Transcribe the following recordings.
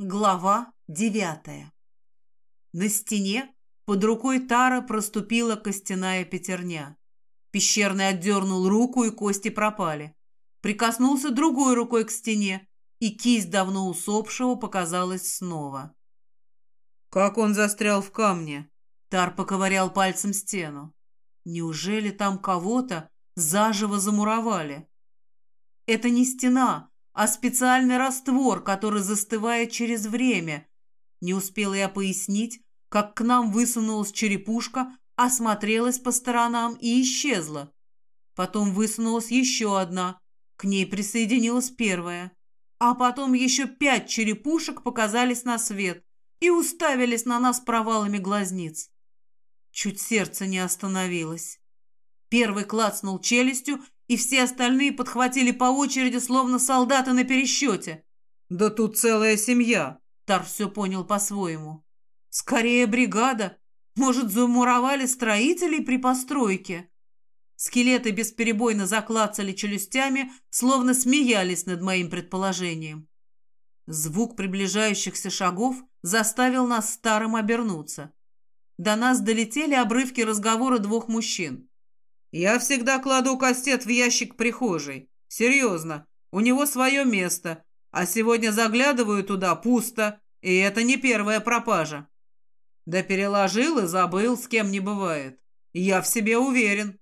Глава девятая. На стене под рукой Тара проступила костяная пятерня. Пещерный отдернул руку, и кости пропали. Прикоснулся другой рукой к стене, и кисть давно усопшего показалась снова. «Как он застрял в камне?» Тар поковырял пальцем стену. «Неужели там кого-то заживо замуровали?» «Это не стена, а специальный раствор, который застывает через время. Не успела я пояснить, как к нам высунулась черепушка, осмотрелась по сторонам и исчезла. Потом высунулась еще одна, к ней присоединилась первая. А потом еще пять черепушек показались на свет и уставились на нас провалами глазниц. Чуть сердце не остановилось. Первый клацнул челюстью и все остальные подхватили по очереди, словно солдаты на пересчете. «Да тут целая семья!» Тар все понял по-своему. «Скорее бригада. Может, замуровали строителей при постройке?» Скелеты бесперебойно заклацали челюстями, словно смеялись над моим предположением. Звук приближающихся шагов заставил нас старым обернуться. До нас долетели обрывки разговора двух мужчин. Я всегда кладу кастет в ящик прихожей. Серьезно, у него свое место. А сегодня заглядываю туда пусто, и это не первая пропажа. Да переложил и забыл, с кем не бывает. Я в себе уверен.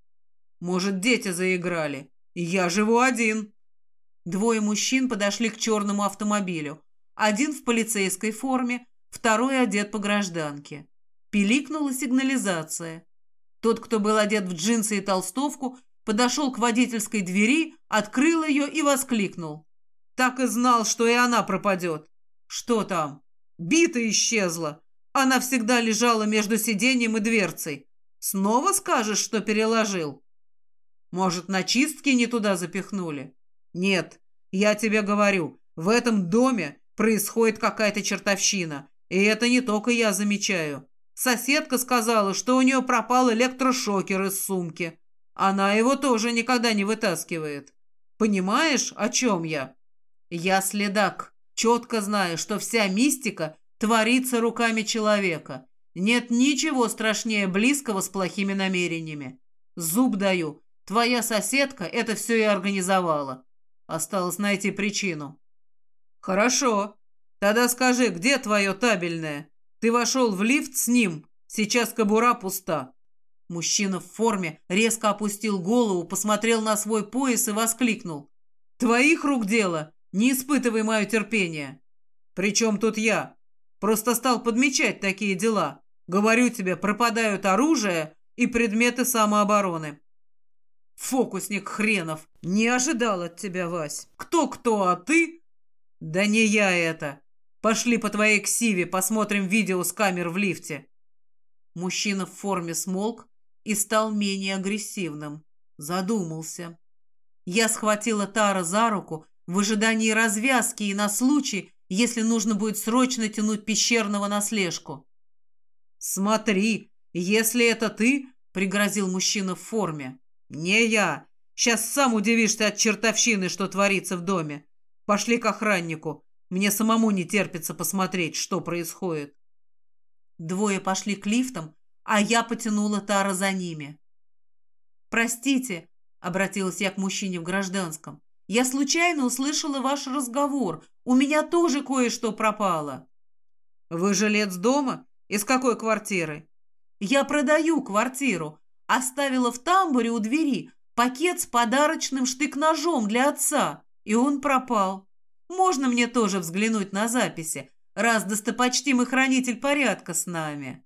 Может, дети заиграли. Я живу один. Двое мужчин подошли к черному автомобилю. Один в полицейской форме, второй одет по гражданке. Пиликнула сигнализация. Тот, кто был одет в джинсы и толстовку, подошел к водительской двери, открыл ее и воскликнул. «Так и знал, что и она пропадет!» «Что там?» «Бита исчезла! Она всегда лежала между сиденьем и дверцей. Снова скажешь, что переложил?» «Может, на чистки не туда запихнули?» «Нет, я тебе говорю, в этом доме происходит какая-то чертовщина, и это не только я замечаю. Соседка сказала, что у нее пропал электрошокер из сумки. Она его тоже никогда не вытаскивает. Понимаешь, о чем я? Я следак. Четко знаю, что вся мистика творится руками человека. Нет ничего страшнее близкого с плохими намерениями. Зуб даю. Твоя соседка это все и организовала. Осталось найти причину. Хорошо. Тогда скажи, где твое табельное? Ты вошел в лифт с ним. Сейчас кобура пуста». Мужчина в форме резко опустил голову, посмотрел на свой пояс и воскликнул. «Твоих рук дело? Не испытывай мое терпение». «При чем тут я? Просто стал подмечать такие дела. Говорю тебе, пропадают оружие и предметы самообороны». «Фокусник хренов! Не ожидал от тебя, Вась! Кто-кто, а ты?» «Да не я это! Пошли по твоей ксиве, посмотрим видео с камер в лифте». Мужчина в форме смолк и стал менее агрессивным. Задумался. Я схватила Тара за руку в ожидании развязки и на случай, если нужно будет срочно тянуть пещерного на слежку. «Смотри, если это ты», — пригрозил мужчина в форме. «Не я. Сейчас сам удивишься от чертовщины, что творится в доме. Пошли к охраннику. Мне самому не терпится посмотреть, что происходит. Двое пошли к лифтам, а я потянула Тара за ними. «Простите», — обратилась я к мужчине в гражданском, «я случайно услышала ваш разговор. У меня тоже кое-что пропало». «Вы жилец дома? Из какой квартиры?» «Я продаю квартиру. Оставила в тамбуре у двери пакет с подарочным штык-ножом для отца, и он пропал». Можно мне тоже взглянуть на записи, раз достопочтимый хранитель порядка с нами?»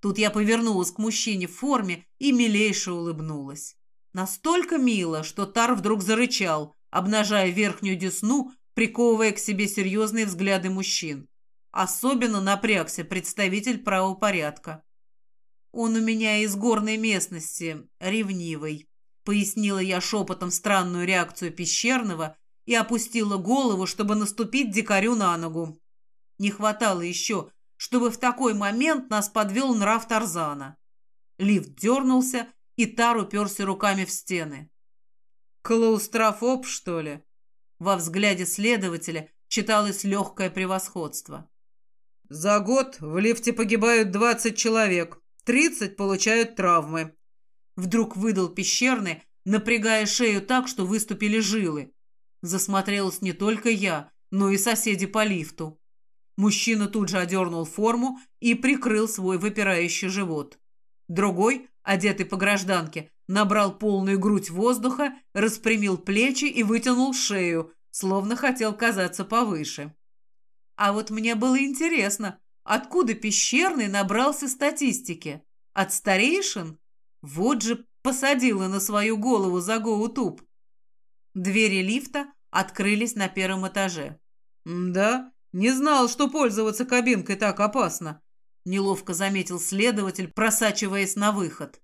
Тут я повернулась к мужчине в форме и милейше улыбнулась. Настолько мило, что Тар вдруг зарычал, обнажая верхнюю десну, приковывая к себе серьезные взгляды мужчин. Особенно напрягся представитель правопорядка. «Он у меня из горной местности, ревнивый», — пояснила я шепотом странную реакцию пещерного и опустила голову, чтобы наступить дикарю на ногу. Не хватало еще, чтобы в такой момент нас подвел нрав Тарзана. Лифт дернулся, и Тар уперся руками в стены. «Клаустрофоб, что ли?» Во взгляде следователя читалось легкое превосходство. «За год в лифте погибают 20 человек, 30 получают травмы». Вдруг выдал пещерный, напрягая шею так, что выступили жилы. Засмотрелась не только я, но и соседи по лифту. Мужчина тут же одернул форму и прикрыл свой выпирающий живот. Другой, одетый по гражданке, набрал полную грудь воздуха, распрямил плечи и вытянул шею, словно хотел казаться повыше. А вот мне было интересно, откуда пещерный набрался статистики? От старейшин? Вот же посадила на свою голову за Гоутуб. Двери лифта открылись на первом этаже. «Да, не знал, что пользоваться кабинкой так опасно», неловко заметил следователь, просачиваясь на выход.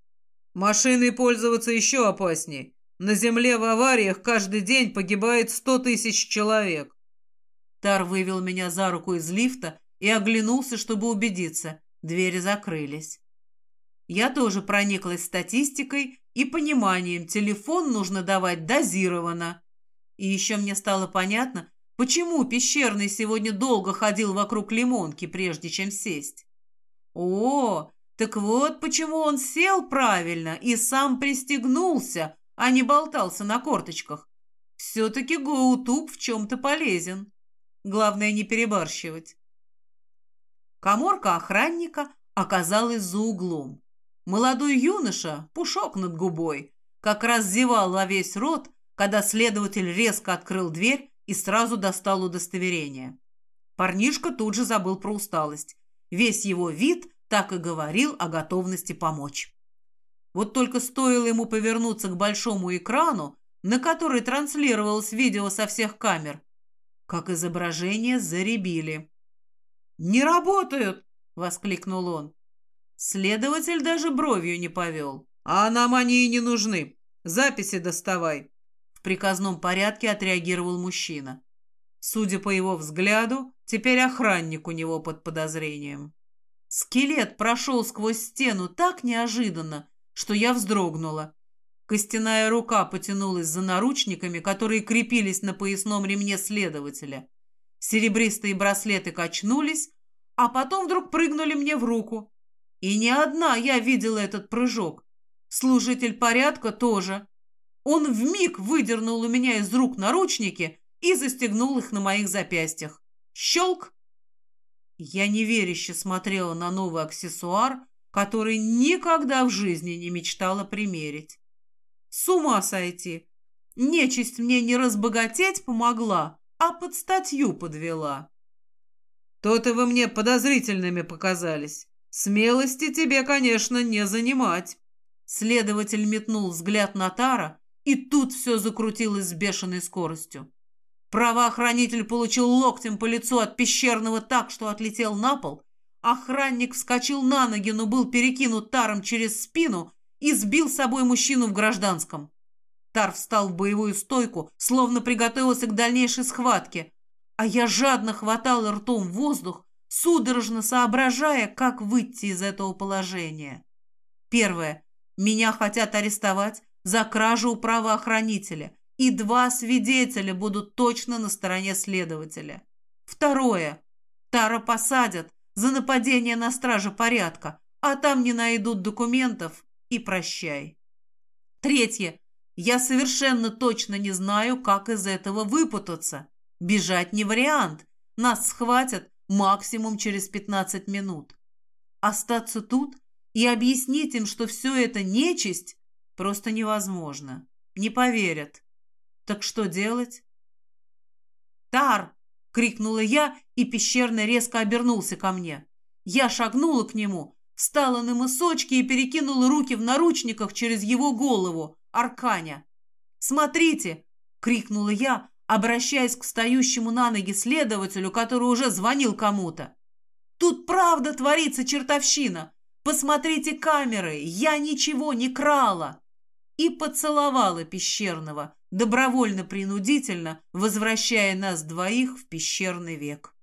«Машиной пользоваться еще опаснее. На земле в авариях каждый день погибает сто тысяч человек». Тар вывел меня за руку из лифта и оглянулся, чтобы убедиться. Двери закрылись. Я тоже прониклась статистикой и пониманием, телефон нужно давать дозированно. И еще мне стало понятно, почему пещерный сегодня долго ходил вокруг лимонки, прежде чем сесть. О, так вот почему он сел правильно и сам пристегнулся, а не болтался на корточках. Все-таки Гоутуб в чем-то полезен. Главное не перебарщивать. Коморка охранника оказалась за углом. Молодой юноша, пушок над губой, как раз зевал во весь рот, когда следователь резко открыл дверь и сразу достал удостоверение. Парнишка тут же забыл про усталость. Весь его вид так и говорил о готовности помочь. Вот только стоило ему повернуться к большому экрану, на который транслировалось видео со всех камер, как изображение заребили. «Не работают!» — воскликнул он. Следователь даже бровью не повел. «А нам они и не нужны. Записи доставай». В приказном порядке отреагировал мужчина. Судя по его взгляду, теперь охранник у него под подозрением. Скелет прошел сквозь стену так неожиданно, что я вздрогнула. Костяная рука потянулась за наручниками, которые крепились на поясном ремне следователя. Серебристые браслеты качнулись, а потом вдруг прыгнули мне в руку. И не одна я видела этот прыжок. Служитель порядка тоже. Он вмиг выдернул у меня из рук наручники и застегнул их на моих запястьях. Щелк! Я неверяще смотрела на новый аксессуар, который никогда в жизни не мечтала примерить. С ума сойти! Нечисть мне не разбогатеть помогла, а под статью подвела. То-то вы мне подозрительными показались. Смелости тебе, конечно, не занимать. Следователь метнул взгляд на Тара, и тут все закрутилось с бешеной скоростью. Правоохранитель получил локтем по лицу от пещерного так, что отлетел на пол. Охранник вскочил на ноги, но был перекинут Таром через спину и сбил с собой мужчину в гражданском. Тар встал в боевую стойку, словно приготовился к дальнейшей схватке, а я жадно хватал ртом воздух, судорожно соображая, как выйти из этого положения. Первое. Меня хотят арестовать за кражу у правоохранителя, и два свидетеля будут точно на стороне следователя. Второе. Тара посадят за нападение на стража порядка, а там не найдут документов и прощай. Третье. Я совершенно точно не знаю, как из этого выпутаться. Бежать не вариант. Нас схватят максимум через 15 минут. Остаться тут и объяснить им, что все это нечисть, просто невозможно. Не поверят. Так что делать? «Тар!» — крикнула я, и пещерный резко обернулся ко мне. Я шагнула к нему, встала на мысочки и перекинула руки в наручниках через его голову, арканя. «Смотрите!» — крикнула я, обращаясь к стоящему на ноги следователю, который уже звонил кому-то. «Тут правда творится чертовщина! Посмотрите камеры! Я ничего не крала!» И поцеловала пещерного, добровольно-принудительно, возвращая нас двоих в пещерный век.